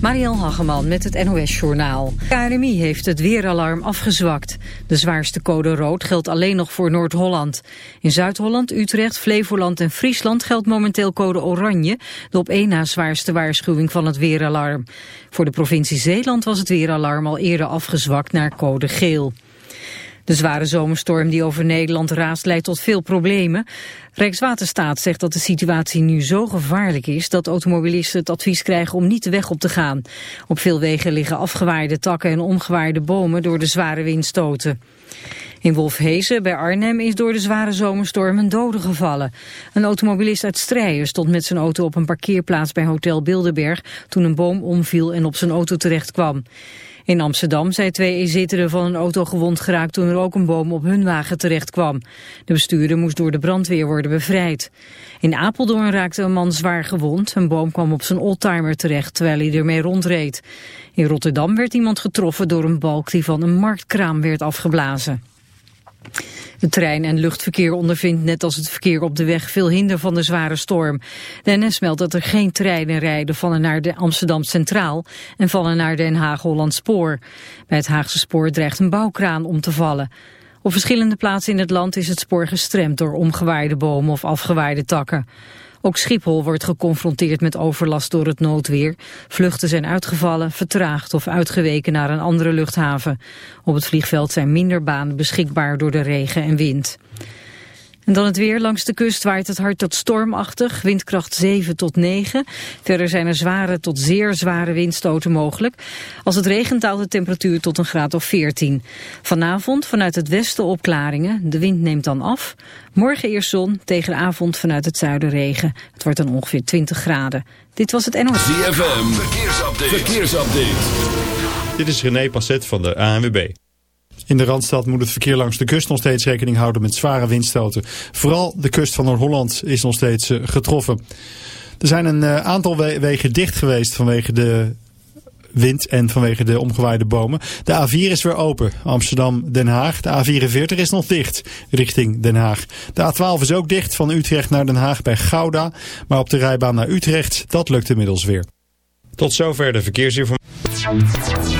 Mariel Hageman met het NOS Journaal. KNMI heeft het weeralarm afgezwakt. De zwaarste code rood geldt alleen nog voor Noord-Holland. In Zuid-Holland, Utrecht, Flevoland en Friesland geldt momenteel code oranje... de op één na zwaarste waarschuwing van het weeralarm. Voor de provincie Zeeland was het weeralarm al eerder afgezwakt naar code geel. De zware zomerstorm die over Nederland raast leidt tot veel problemen. Rijkswaterstaat zegt dat de situatie nu zo gevaarlijk is dat automobilisten het advies krijgen om niet de weg op te gaan. Op veel wegen liggen afgewaaide takken en omgewaaide bomen door de zware windstoten. In Wolfhezen bij Arnhem is door de zware zomerstorm een dode gevallen. Een automobilist uit Strijen stond met zijn auto op een parkeerplaats bij Hotel Bilderberg toen een boom omviel en op zijn auto terecht kwam. In Amsterdam zijn twee inzittenden van een auto gewond geraakt toen er ook een boom op hun wagen terecht kwam. De bestuurder moest door de brandweer worden bevrijd. In Apeldoorn raakte een man zwaar gewond. Een boom kwam op zijn oldtimer terecht terwijl hij ermee rondreed. In Rotterdam werd iemand getroffen door een balk die van een marktkraam werd afgeblazen. Het trein- en luchtverkeer ondervindt net als het verkeer op de weg veel hinder van de zware storm. De NS meldt dat er geen treinen rijden van en naar de Amsterdam Centraal en van en naar Den Haag-Holland Spoor. Bij het Haagse spoor dreigt een bouwkraan om te vallen. Op verschillende plaatsen in het land is het spoor gestremd door omgewaaide bomen of afgewaaide takken. Ook Schiphol wordt geconfronteerd met overlast door het noodweer. Vluchten zijn uitgevallen, vertraagd of uitgeweken naar een andere luchthaven. Op het vliegveld zijn minder banen beschikbaar door de regen en wind. En dan het weer. Langs de kust waait het hard tot stormachtig, windkracht 7 tot 9. Verder zijn er zware tot zeer zware windstoten mogelijk. Als het regent daalt de temperatuur tot een graad of 14. Vanavond vanuit het westen opklaringen. De wind neemt dan af. Morgen eerst zon, tegen de avond vanuit het zuiden regen. Het wordt dan ongeveer 20 graden. Dit was het NOS. ZFM, verkeersupdate. verkeersupdate. Dit is René Passet van de ANWB. In de Randstad moet het verkeer langs de kust nog steeds rekening houden met zware windstoten. Vooral de kust van Noord-Holland is nog steeds uh, getroffen. Er zijn een uh, aantal we wegen dicht geweest vanwege de wind en vanwege de omgewaaide bomen. De A4 is weer open, Amsterdam-Den Haag. De A44 is nog dicht, richting Den Haag. De A12 is ook dicht, van Utrecht naar Den Haag bij Gouda. Maar op de rijbaan naar Utrecht, dat lukt inmiddels weer. Tot zover de verkeersinformatie.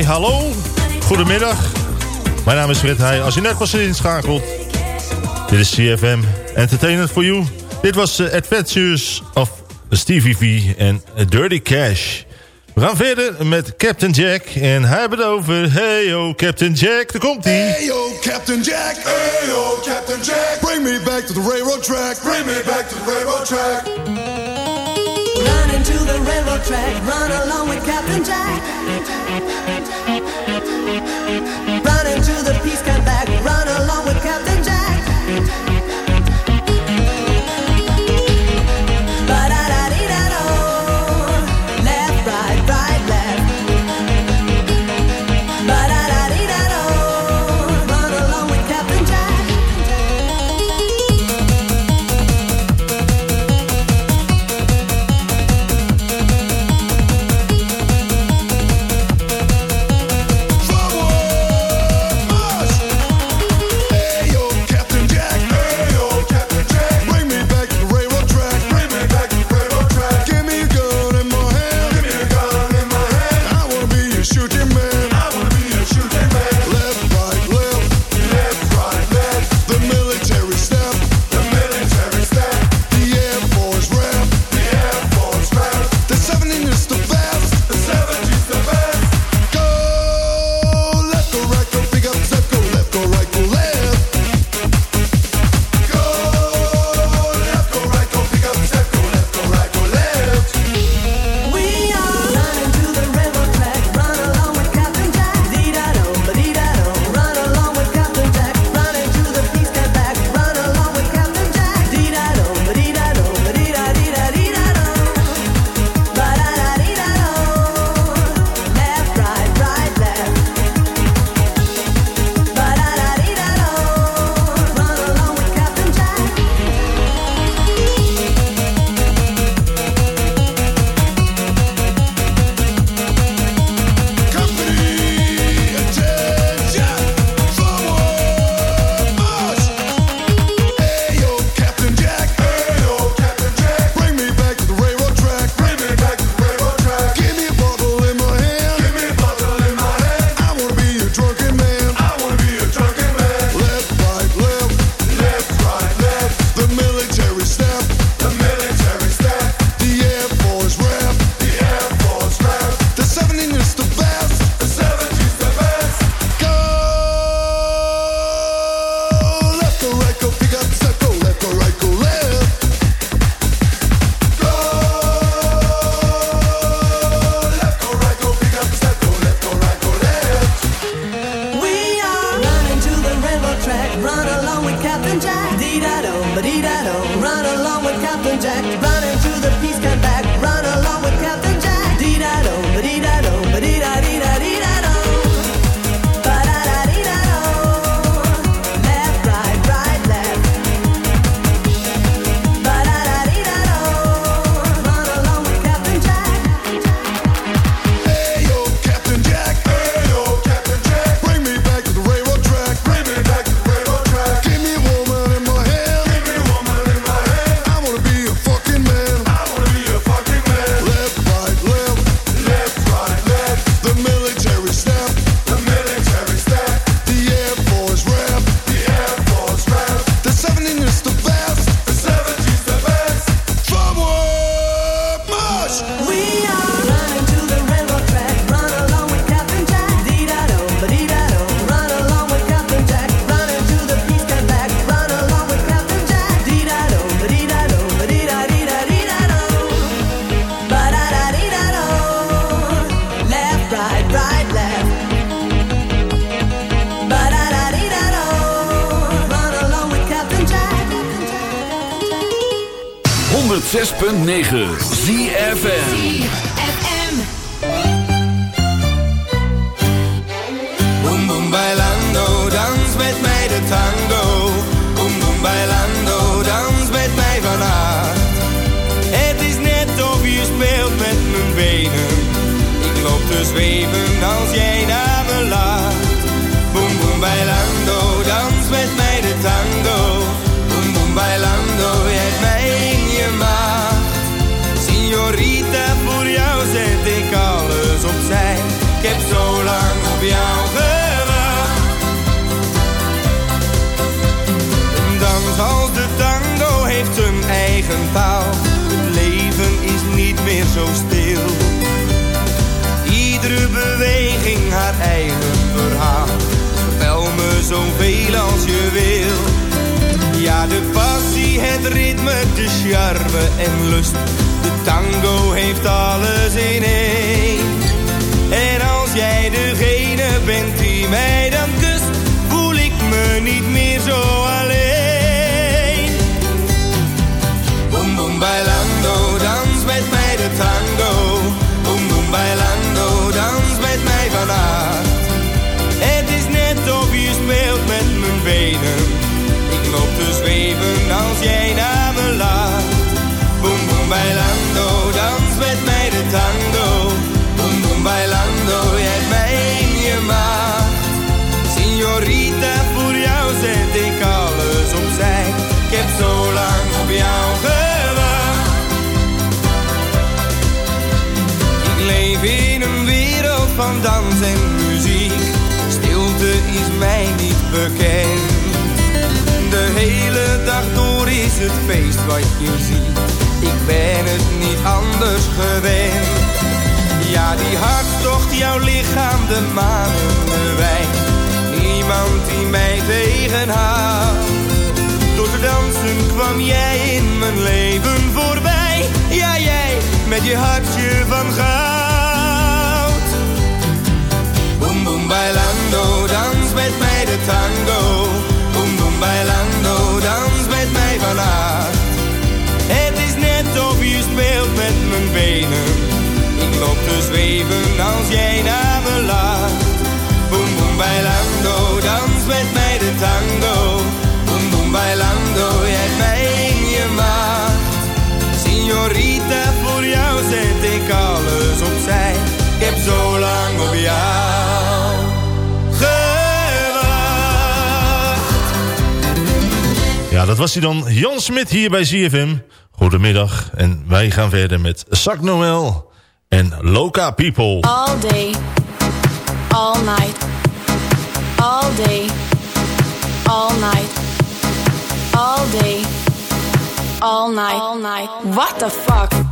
Hallo. Goedemiddag. Mijn naam is Fred Heij. Als je net was inschakelt. Dit is CFM Entertainment for You. Dit was uh, Adventures of Stevie V en Dirty Cash. We gaan verder met Captain Jack. En hij hebben het over... Hey yo, Captain Jack, daar komt hij. Hey yo, Captain Jack. Hey yo, Captain Jack. Bring me back to the railroad track. Bring me back to the railroad track. Run into the railroad track. Run along with Captain Jack. Run into the peace niet meer zo alleen. Boom boom bailando, dans met mij de tango. Boom boom bailando, dans met mij vanavond. Het is net of je speelt met mijn benen. Ik loop te zweven als jij naar me laat. Boom boom bailando, is mij niet bekend. De hele dag door is het feest wat je ziet. Ik ben het niet anders gewend. Ja, die hartstocht, jouw lichaam, de manen, wijn. Niemand die mij tegenhoudt. Door te dansen kwam jij in mijn leven voorbij. Ja, jij met je hartje van goud. Bailando, dans met mij de tango. Boom, boom, bailando, dans met mij vanavond. Het is net of je speelt met mijn benen. Ik loop te zweven als jij naar me laat. Boom, boom, bailando, dans met mij de tango. Boom, boom, bailando, je hebt mij in je maag. Signorita, voor jou zet ik alles opzij. Ik heb zo lang op jou dat was hij dan. Jan Smit hier bij ZFM. Goedemiddag. En wij gaan verder met Zak Noël en Loca People. All day, all night, all day, all night, all day, all night, all night. What the fuck?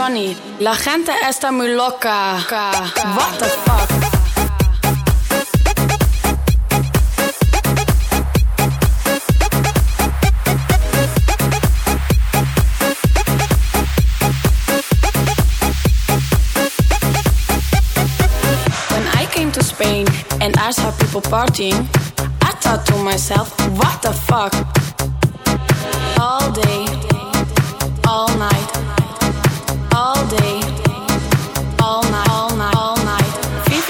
Johnny, la gente está muy loca. What the fuck? And I saw people partying, I thought to myself, what the fuck? All day,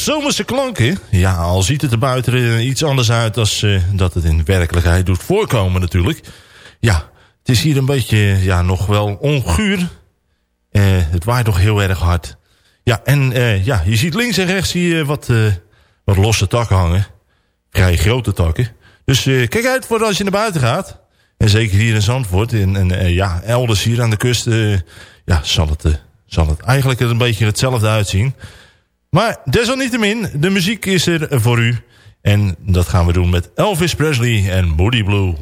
Zomerse klanken. Ja, al ziet het er buiten eh, iets anders uit... dan uh, dat het in werkelijkheid doet voorkomen natuurlijk. Ja, het is hier een beetje ja, nog wel onguur. Uh, het waait toch heel erg hard. Ja, en uh, ja, je ziet links en rechts je wat, wat losse takken hangen. Vrij grote takken. Dus kijk uit voor als je naar buiten gaat. En zeker hier in Zandvoort. En, en ja, elders hier aan de kust ja, zal het zal het eigenlijk een beetje hetzelfde uitzien. Maar desalniettemin, de muziek is er voor u. En dat gaan we doen met Elvis Presley en Moody Blue.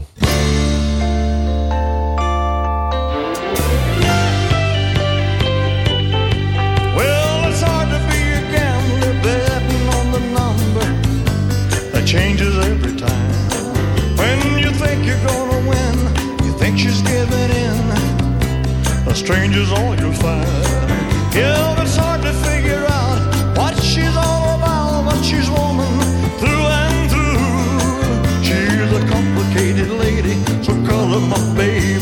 Changes every time. When you think you're gonna win, you think she's giving in. A stranger's all you'll find. Yeah, of my baby.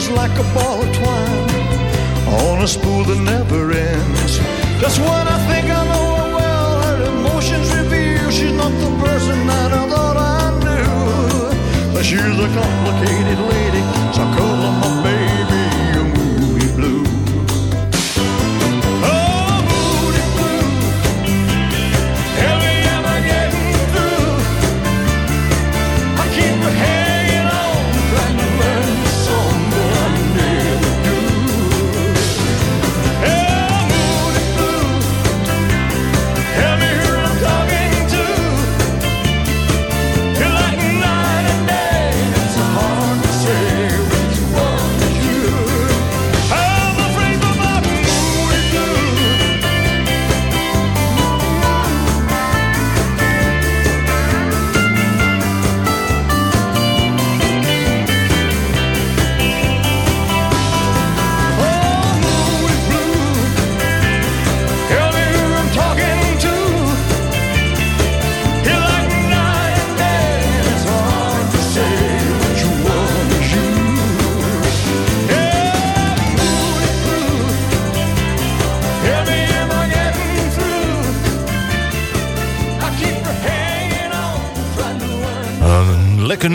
Just like a ball of twine on a spool that never ends. Just when I think I know her well, her emotions reveal she's not the person that I thought I knew. But she's a complicated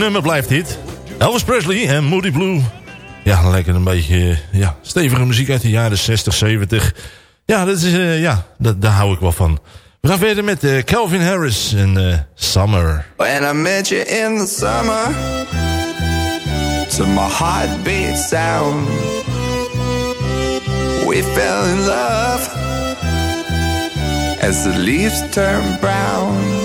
nummer blijft dit. Elvis Presley en Moody Blue. Ja, lekker een beetje ja, stevige muziek uit de jaren 60, 70. Ja, dat is, eh, ja dat, daar hou ik wel van. We gaan verder met eh, Calvin Harris en eh, Summer. When I met you in the summer, to my heartbeat sound, we fell in love as the leaves turn brown.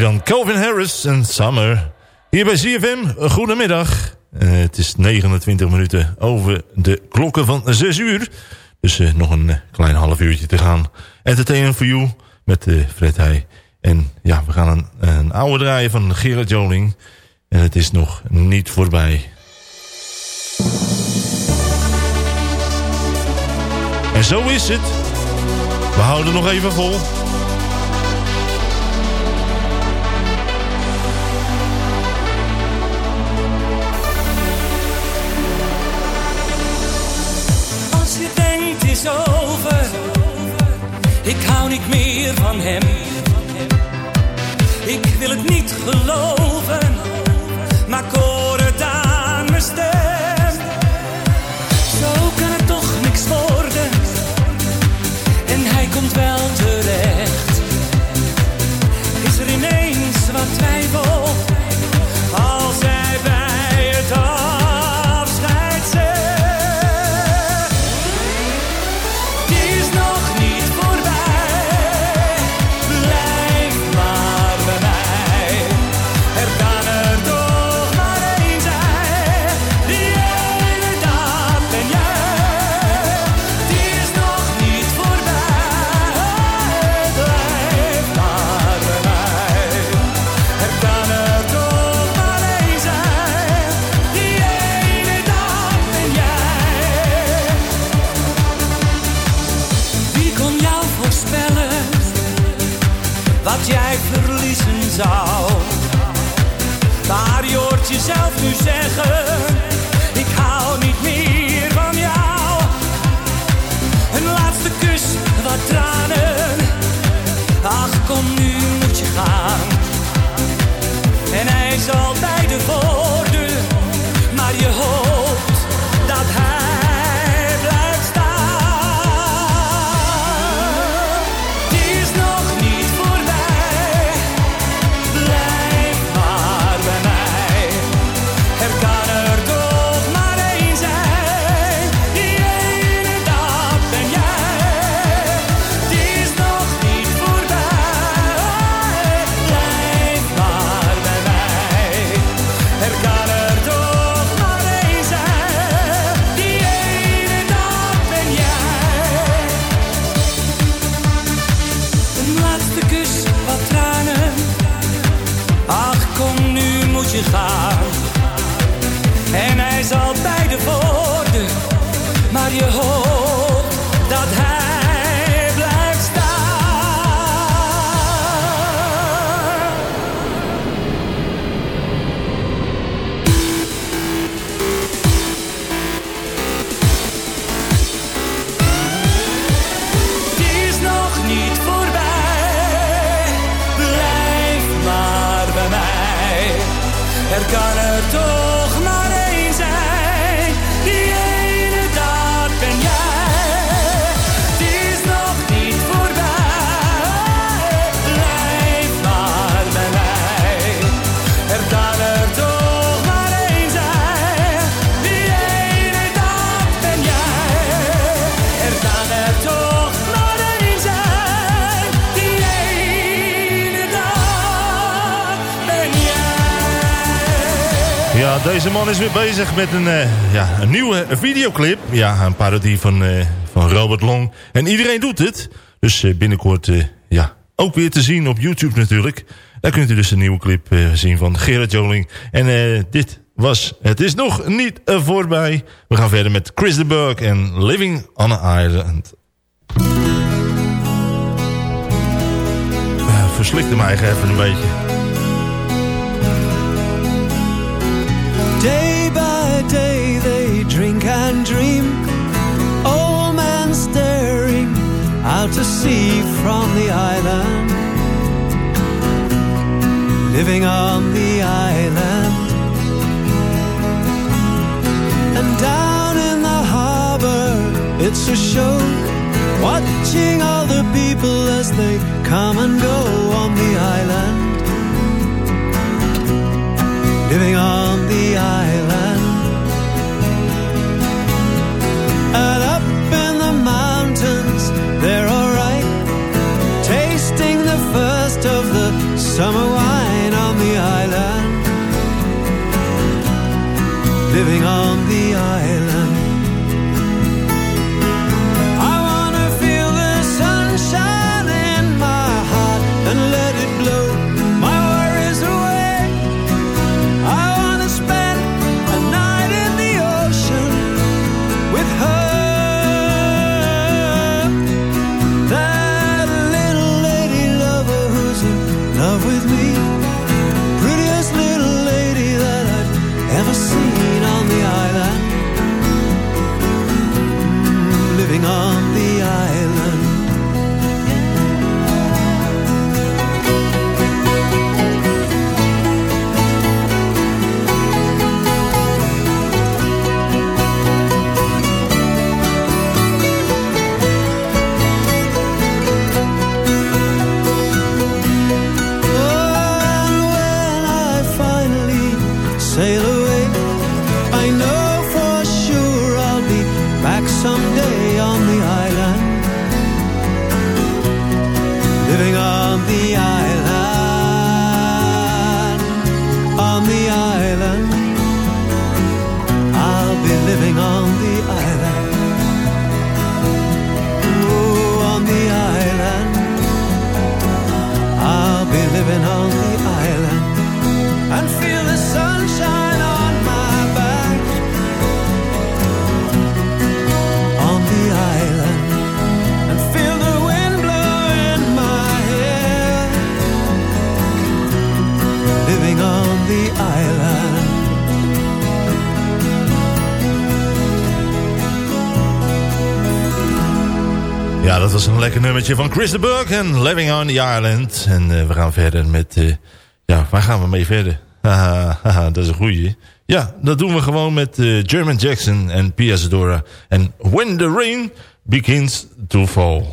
Dan Calvin Harris en Summer. Hier bij ZFM, goedemiddag. Uh, het is 29 minuten over de klokken van 6 uur. Dus uh, nog een uh, klein half uurtje te gaan. Entertainment for You met Fred Heij. En ja, we gaan een, een oude draaien van Gerard Joling. En het is nog niet voorbij. En zo is het. We houden nog even vol. het niet is weer bezig met een, eh, ja, een nieuwe videoclip. Ja, een parodie van, eh, van Robert Long. En iedereen doet het. Dus eh, binnenkort ja, ook weer te zien op YouTube natuurlijk. Daar kunt u dus een nieuwe clip zien van Gerard Joling. En dit was Het is nog niet voorbij. We gaan verder met Chris de Burg en Living on an Island. Verslikte eigen even een beetje. Out to sea from the island. Living on the island. And down in the harbor, it's a show. Watching all the people as they come and go on the island living on the island. Summer dat was een lekker nummertje van Chris de Burg en Living on the Island. En eh, we gaan verder met... eh, ja, waar gaan we mee verder? Haha, dat is een goeie. Ja, dat doen we gewoon met eh, German Jackson en Pia Zadora. En When the Rain Begins to Fall.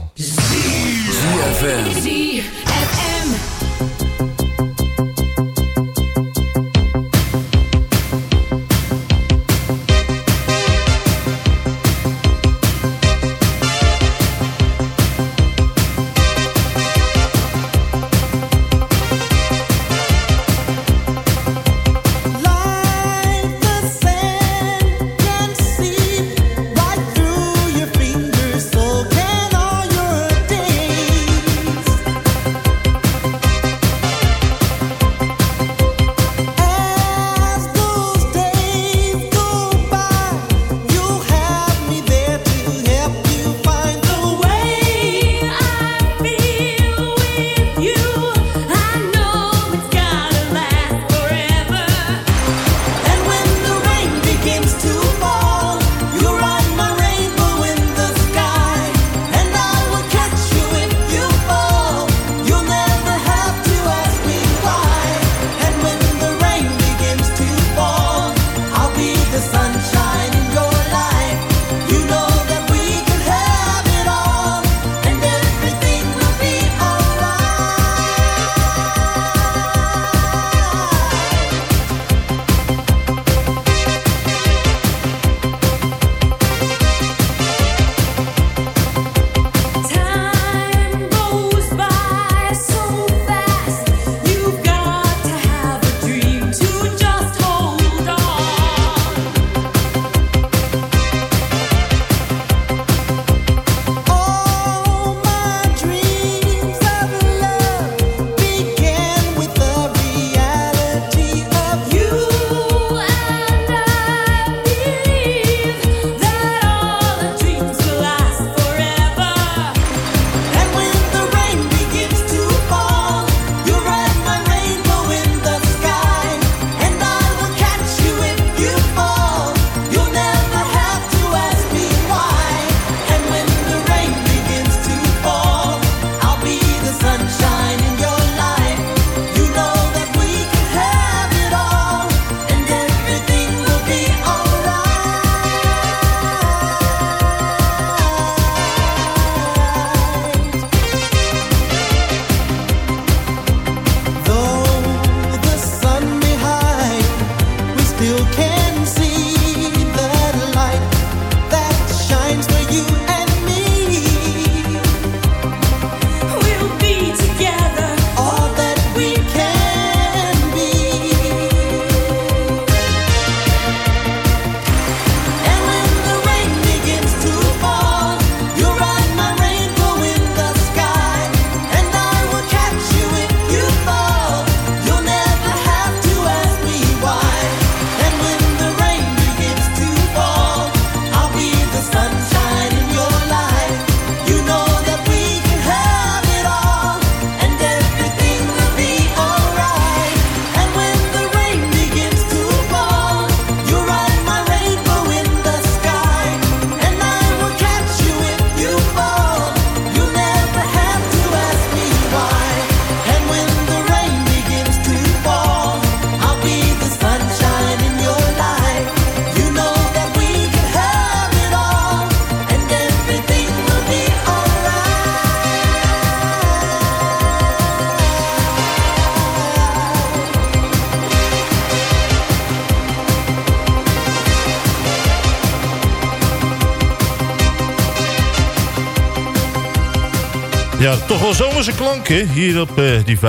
Wel zomerse klanken hier op uh, die 25e.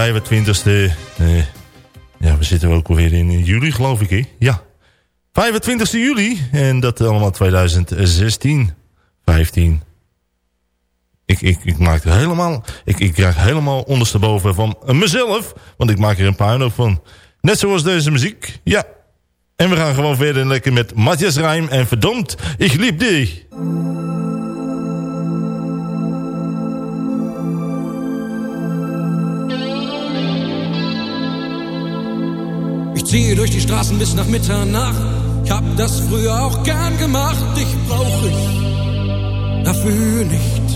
Uh, ja, we zitten ook alweer in juli, geloof ik, hè? Ja. 25 juli. En dat allemaal 2016. 15. Ik, ik, ik maak er helemaal... Ik, ik krijg helemaal ondersteboven van mezelf. Want ik maak er een puinhoop van. Net zoals deze muziek. Ja. En we gaan gewoon verder lekker met Matthias Rijm. En verdomd, ik liep die. Ich ziehe durch die Straßen bis nach Mitternacht. Ich hab das früher auch gern gemacht. Dich brauch ich dafür nicht.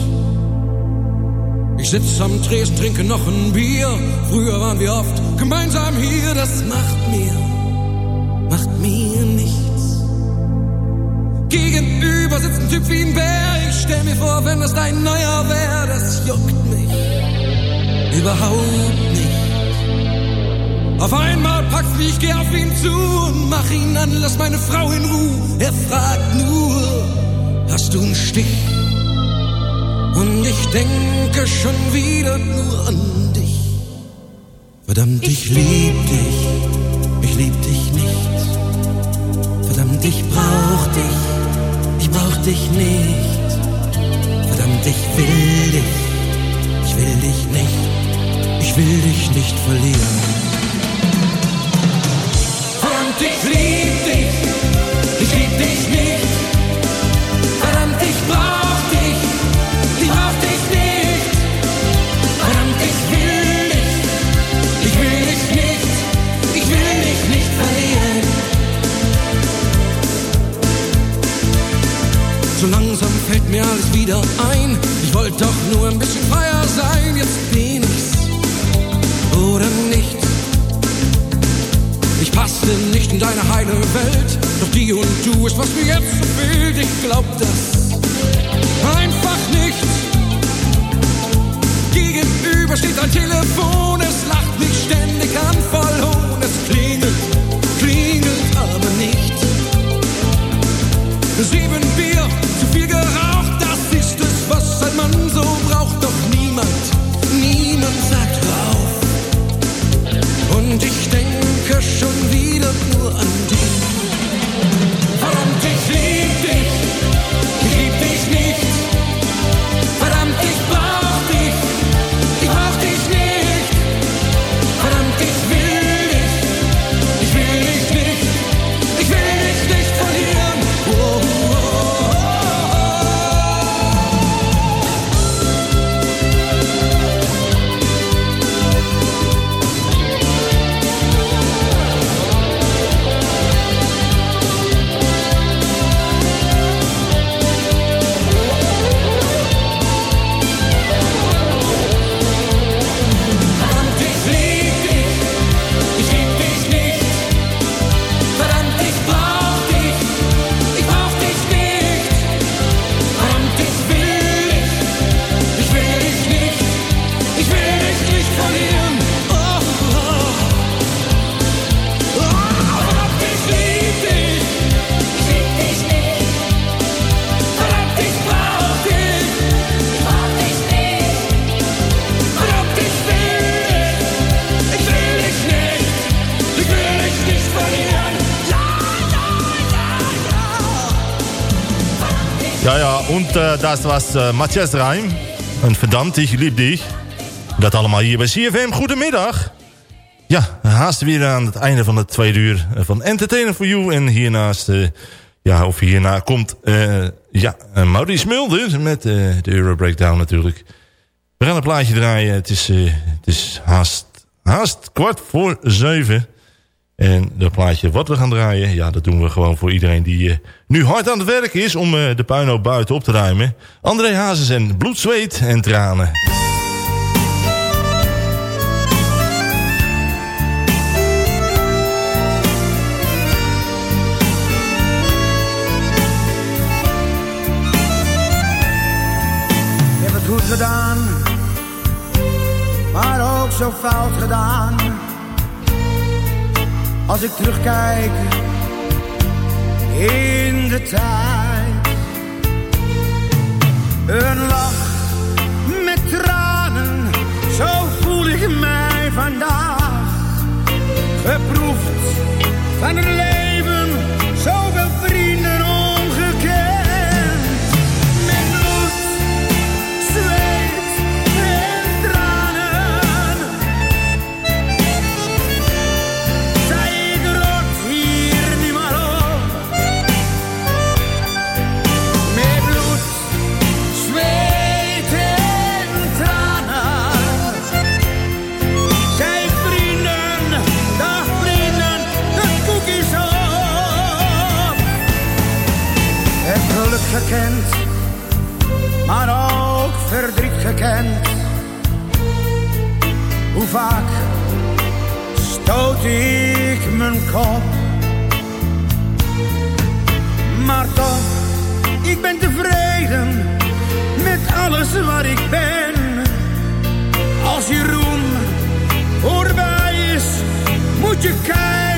Ich sitz am Tresen, trinke noch ein Bier. Früher waren wir oft gemeinsam hier. Das macht mir, macht mir nichts. Gegenüber sitzt ein Typ wie ein Bär. Ich stell mir vor, wenn das dein neuer wär, das juckt mich überhaupt nicht. Auf einmal packt's mich, ich geh auf ihn zu und mach ihn an, lass meine Frau in Ruhe. Er fragt nur, hast du einen Stich? Und ich denke schon wieder nur an dich. Verdammt, ich, ich lieb dich, ich lieb dich nicht. Verdammt, ich brauch dich, ich brauch dich nicht. Verdammt, ich will dich, ich will dich nicht, ich will dich nicht verlieren. Mir alles wieder ein. Ich wollte doch nur ein bisschen freier sein, jetzt bin ich's. Oder nicht. Passte nicht in deine heile Welt, doch die und du ist, was mir jetzt so fehlt. Ich glaub das einfach nicht. Gegenüber steht ein Telefon, es lacht mich ständig an, voll Hohn. Es klingelt, das was äh, Matthias Reim. En verdammt, ik liep dich. Dat allemaal hier bij CFM. Goedemiddag. Ja, haast weer aan het einde van het tweede uur eh, van Entertainer for You. En hiernaast, eh, ja, of hierna komt, eh, ja, uh, Maurice Mulder met eh, de Euro Breakdown natuurlijk. We gaan een plaatje draaien. Het is, eh, het is haast, haast kwart voor zeven. En dat plaatje wat we gaan draaien, ja, dat doen we gewoon voor iedereen die eh, nu hard aan het werk is om eh, de puinhoop buiten op te ruimen. André Hazes en bloed, zweet en tranen. Je hebt het goed gedaan, maar ook zo fout gedaan. Als ik terugkijk in de tijd. Een lach met tranen, zo voel ik mij vandaag. Geproefd van het leven maar ook verdriet gekend. Hoe vaak stoot ik mijn kop, maar toch, ik ben tevreden met alles waar ik ben. Als je roem voorbij is, moet je kijken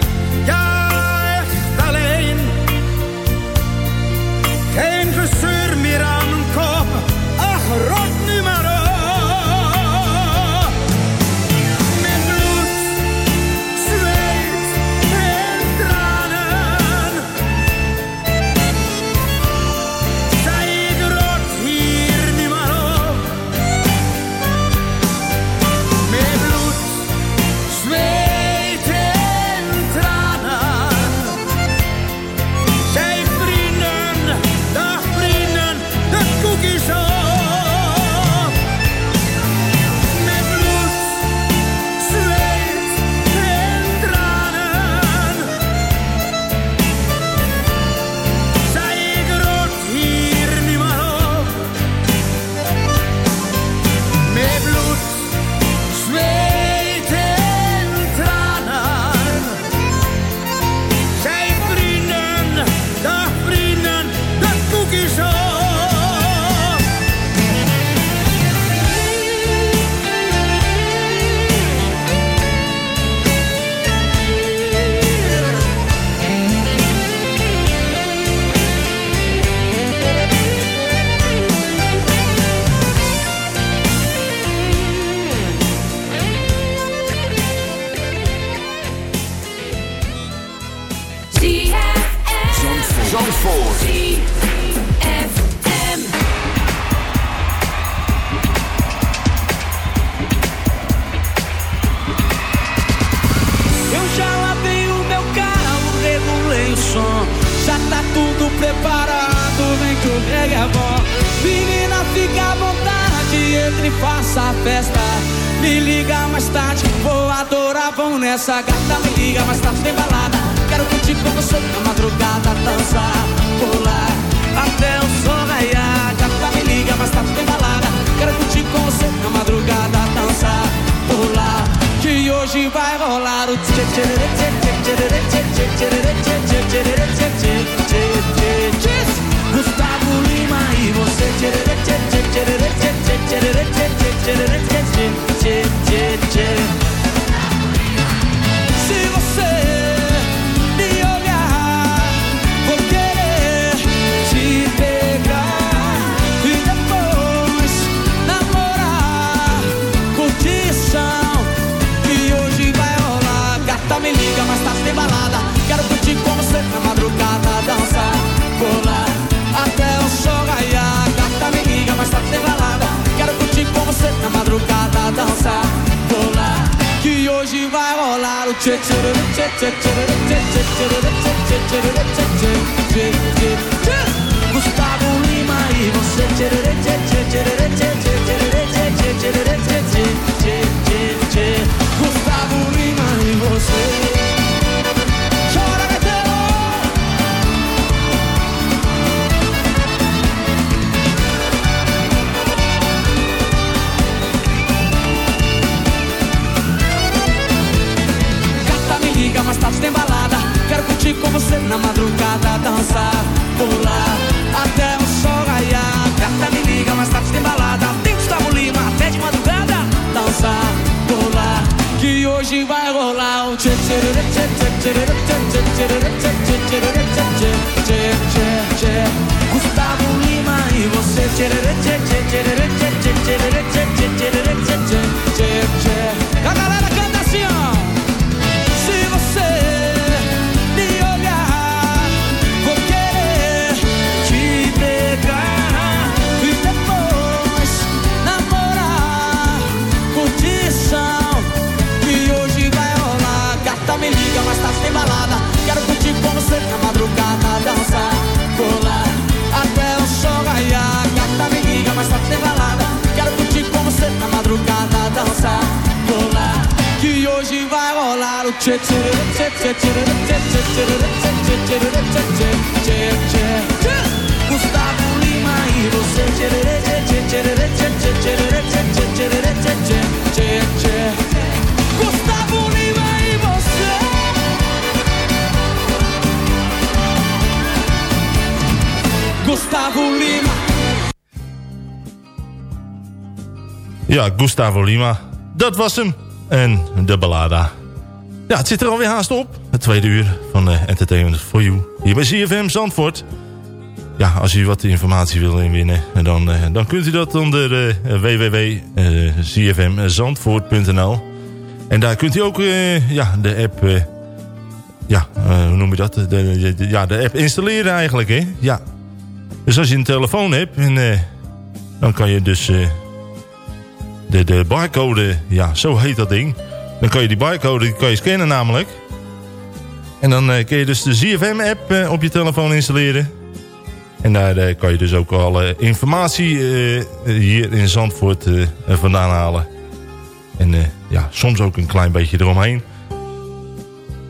Gustavo Lima. Dat was hem. En de ballada. Ja, het zit er alweer haast op. Het tweede uur van uh, Entertainment for You. Hier bij CFM Zandvoort. Ja, als u wat informatie wil inwinnen, dan, uh, dan kunt u dat onder uh, En daar kunt u ook ja, de app... ja, hoe noem je dat? Ja, de app installeren eigenlijk, hè? Ja. Dus als je een telefoon hebt, en, dan kan je dus de, de barcode, ja, zo heet dat ding. Dan kan je die barcode die kan je scannen namelijk. En dan uh, kun je dus de ZFM-app uh, op je telefoon installeren. En daar uh, kan je dus ook alle informatie hier in Zandvoort vandaan halen. En ja, soms ook een klein beetje eromheen.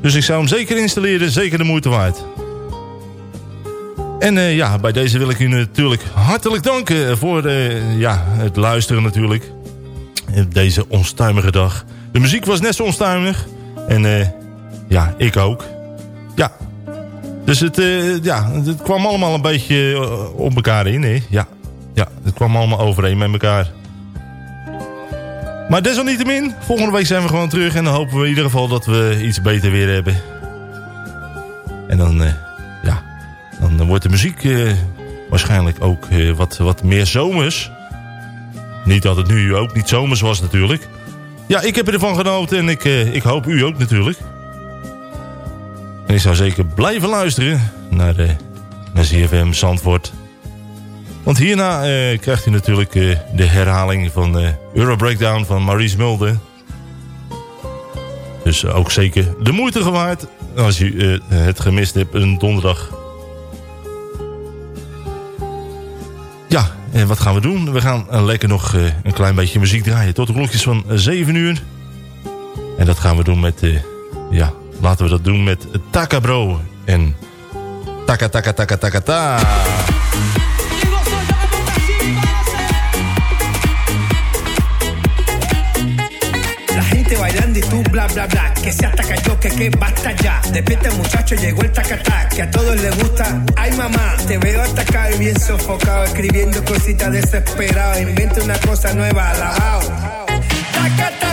Dus ik zou hem zeker installeren, zeker de moeite waard. En ja, bij deze wil ik u natuurlijk hartelijk danken voor ja, het luisteren natuurlijk deze onstuimige dag. De muziek was net zo onstuimig. En uh, ja, ik ook. Ja. Dus het, uh, ja, het kwam allemaal een beetje uh, op elkaar in. Hè? Ja. ja, het kwam allemaal overeen met elkaar. Maar desalniettemin, volgende week zijn we gewoon terug. En dan hopen we in ieder geval dat we iets beter weer hebben. En dan, ja, dan wordt de muziek waarschijnlijk ook wat, wat meer zomers. Niet dat het nu ook niet zomers was natuurlijk. Ja, ik heb ervan genoten en ik, uh, ik hoop u ook natuurlijk. En ik zou zeker blijven luisteren naar, uh, naar ZFM Zandvoort. Want hierna uh, krijgt u natuurlijk de herhaling van Euro Breakdown van Maurice Mulder. Dus ook zeker de moeite gewaard als u het gemist hebt een donderdag. Ja, en wat gaan we doen? We gaan uh, lekker nog uh, een klein beetje muziek draaien. Tot de klokjes van 7 uur. En dat gaan we doen met... Ja, laten we dat doen met Taka Bro. En... Taka taka taka taka ta. Bailando y tú bla bla bla. Que se hasta cayó, que que basta ya. Despierta muchacho, llegó el tacatá, que a todos les gusta. Ay mamá, te veo atacado y bien sofocado, escribiendo cositas desesperado. Inventa una cosa nueva, alabao. Tacata,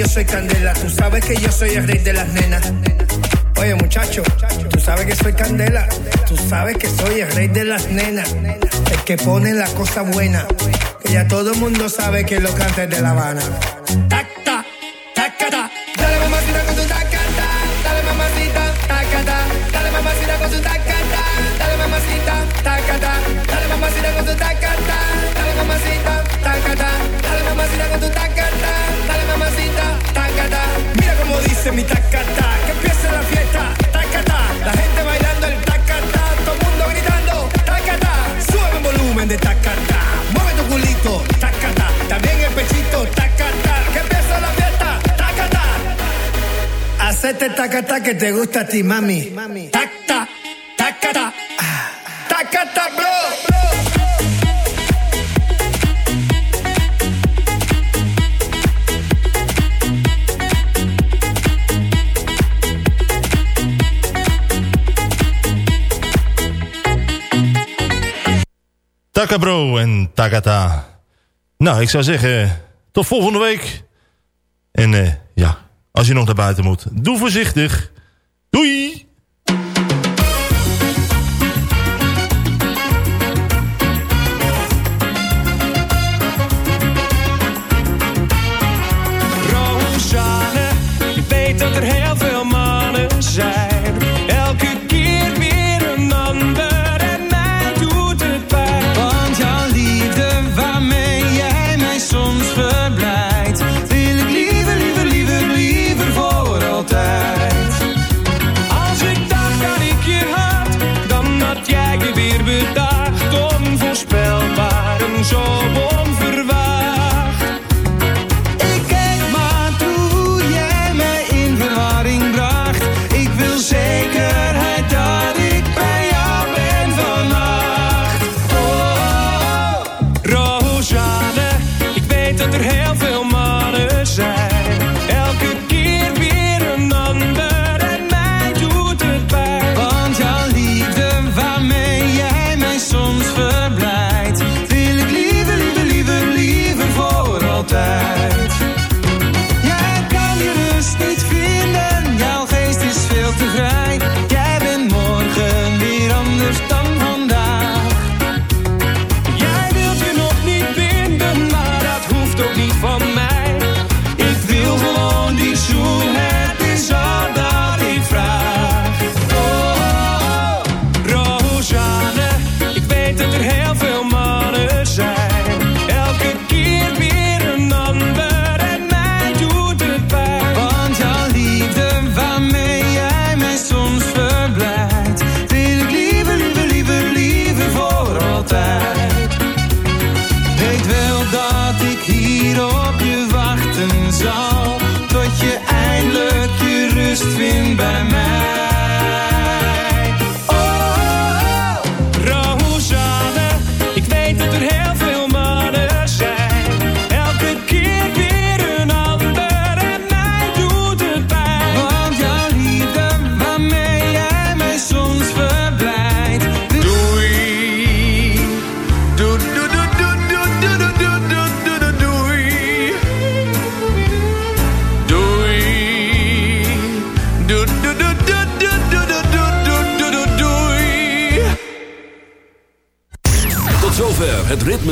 yo soy candela. Tú sabes que yo soy el rey de las nenas. Oye, muchacho, tú sabes que soy candela. Tú sabes que soy el rey de las nenas. El que pone la cosa buena. Que ya todo el mundo sabe que lo cantes de La Habana. Takata, que te gusta a ti, mami. Tacta, takata, takata bro. Takabro en Takata. Nou, ik zou zeggen, tot volgende week. En eh, als je nog naar buiten moet. Doe voorzichtig. Doei!